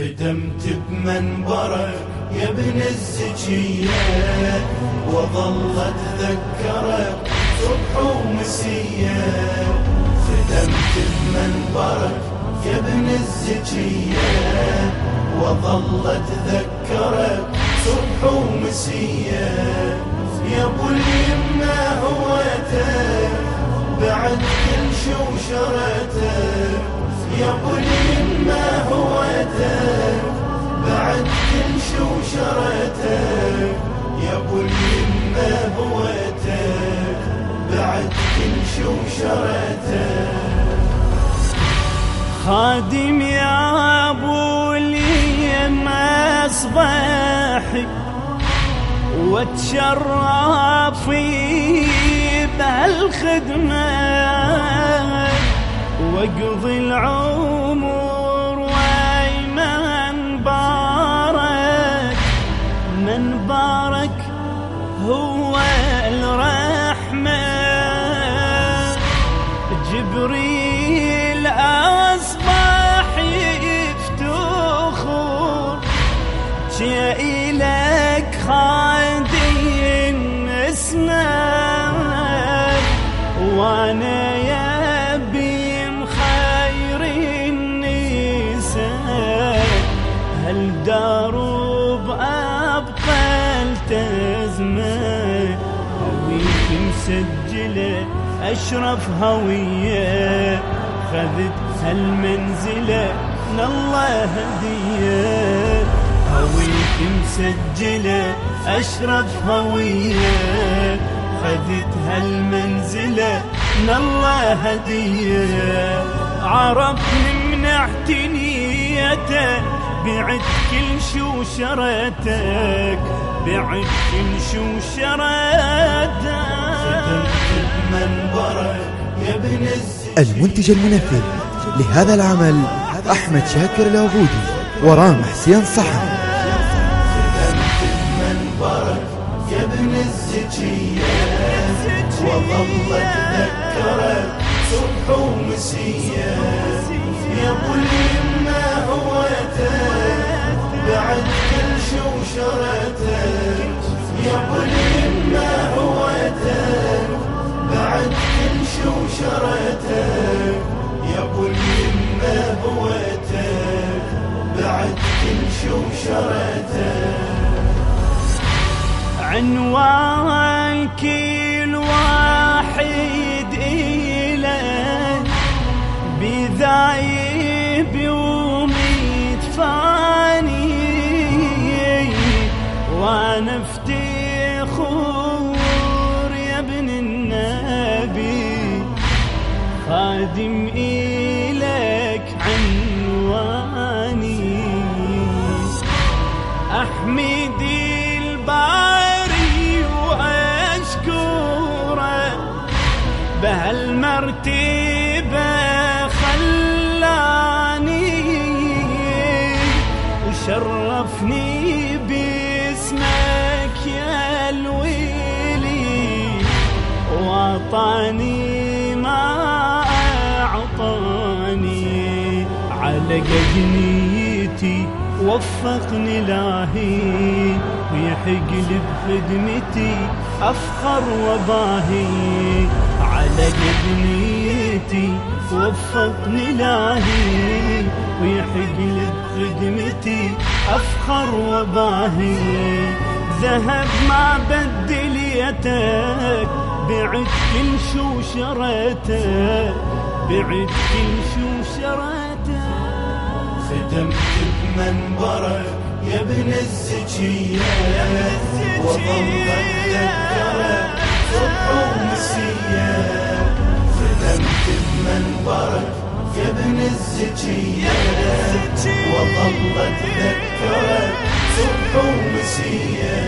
خدمت بمنبرك يا ابن الزكية وظل اتذكرك صبح ومسية. خدمت بمنبرك يا ابن الزكية وظل اتذكرك صبح ومسية. يا ابو اليمة هويتك بعد كل شوشرتك يا ابو اليمة هويتك بعد كل شوشرتك يا أبو اليمة هويتك بعد كل شوشرتك خادم يا ابو اليمة أصبحي واتشرف في بهالخدمة. وأقضي العمر أشرف هوية خذت هالمنزله من الله هدية. هويك مسجلة أشرف هوية خذت هالمنزله من الله هدية. عرفني من اعتنيته بعد كل شو شرتك بعد كل ابن الزكية المنتج المنفذ لهذا العمل أحمد شاكر العبودي ورام حسين صحن. يا ابن الزكية وظل اتذكرك صبح ومسية يا ابو هويتك بعد كل ابو اليمة هويتك بعد كل ابو اليمة هويتك بعد كل شوشرتك عنوان كل واحد افتخر يا ابن النبي. خادم إلك عنواني أحمد الباري وأشكره بهالمرتبة واعطاني ما أعطاني. على قد نيتي وفقني لاهي. ويحق لي بخدمتي أفخر وباهي. على قد نيتي وفقني لاهي. ويحق لي بخدمتي أفخر وباهي. ذهب ما بدل يتك بعد كل شو شريته بعد كل شو شريته خدمت بمنبرك يا ابن الزكية وظل اتذكرك صبح ومسية خدمت بمنبرك يا ابن الزكية وظل اتذكرك صبح ومسية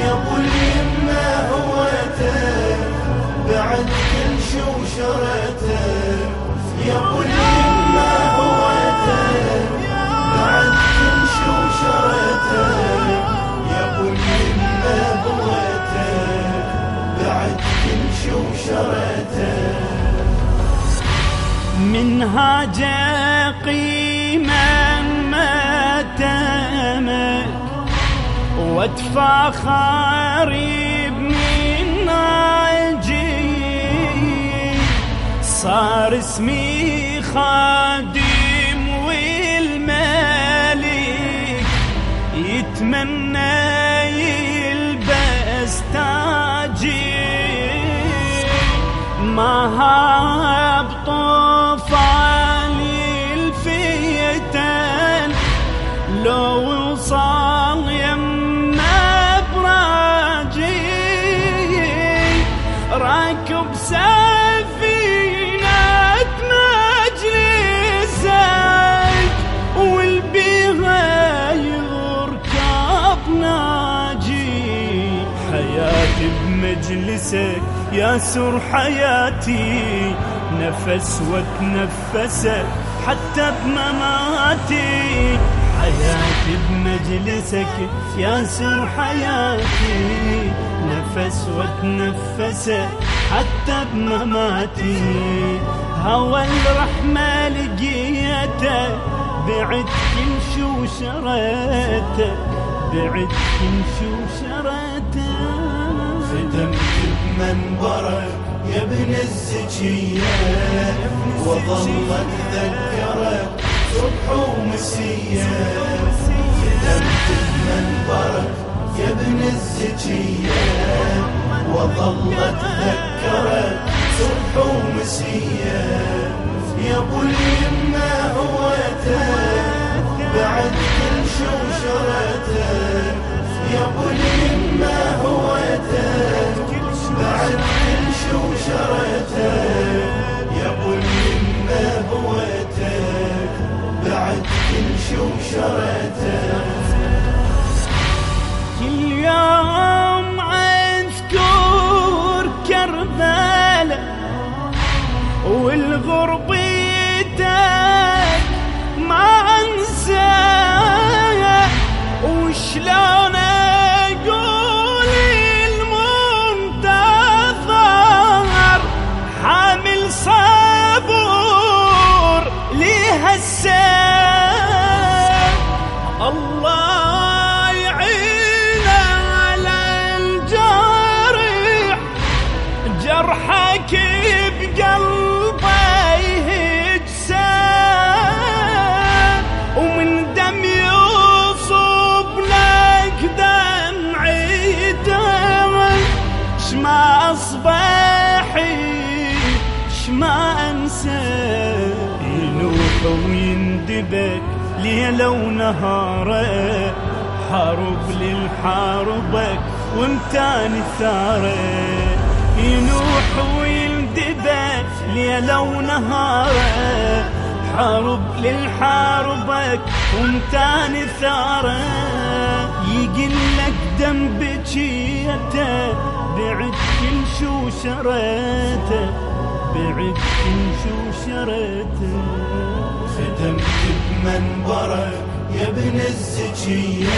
يا ابو اليمة هويتك بعد كل شوشرتك يا ابو اليمة هويتك بعد كل شوشرتك يا ابو اليمة هويتك بعد كل شوشرتك منهاج قيما واتفاخر من ناجي صار اسمي خادم والملك. يتمنى يلبس تاجي ما بمجلسك يا سر حياتي. نفس وتنفسك حتى بمماتي. حياتي بمجلسك يا سر حياتي. نفس وتنفسك حتى بمماتي. هوى الرحمة لقيته بعد كل شو شريته بعد كل شو شريته بمنبرك يا ابن الزكية وظل اتذكرك صبح ومسية. خدمت بمنبرك يا ابن الزكية وظل اتذكرك صبح ومسية. يا ابو اليمة هويتك بعد كل شوشرتك يا ابو كل شوشرتك يا ابو اليمة هويتك بعد كل شوشرتك كل يوم اذكر كربلاء والغربيتك ما انسى وشلون السيف. الله. ويندبك ليلة ونهاره حارب للحاربك وامتاني ثاره ينوح ويندبك ليلة ونهاره حارب للحاربك وامتاني ثاره يقلك دم بجيته بعد كل شو شريته بعد كل شو شريته. خدمت بمنبرك يا ابن الزكية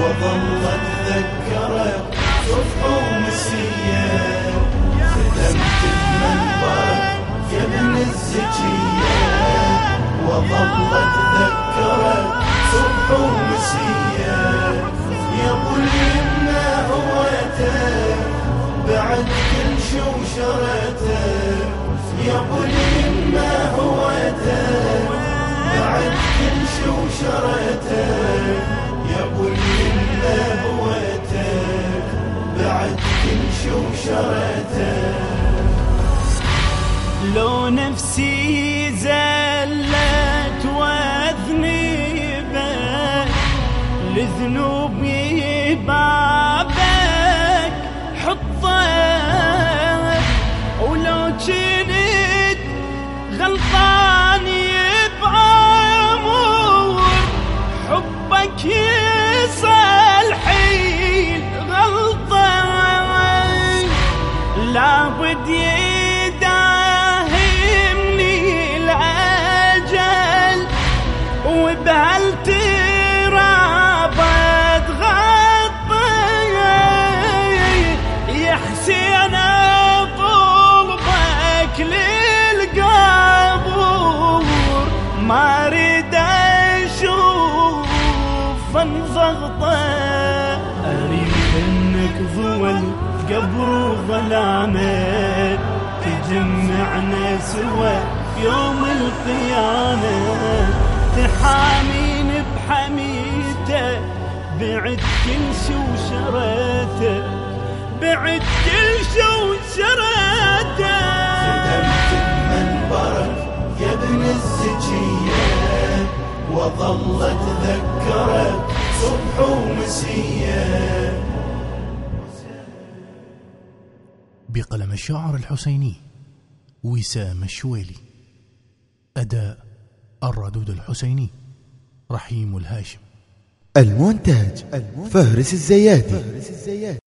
وظل اتذكرك صبح ومسية. خدمت بمنبرك يا ابن الزكية وظل اتذكرك صبح ومسية. يا ابو اليمة هويتك شوشرتك يا ابو اليمة هويتك بعد كل شوشرتك لو نفسي زلت واذنبك لذنوبي بابك حطك ولو كنت غلطان. حبك يصلحي غلطان. لابد يداهمني قبر وظلامه تجمعنا سوى يوم القيامة. تحامين بحميته بعد كل شي وشريته بعد كل شي وشريته صدمت منبرك يا ابن الزكية وظلت ذكرت صبح ومسية. بقلم الشاعر الحسيني وسام الشويلي. أداء الردود الحسيني رحيم الهاشم. المونتاج فهرس الزيادي.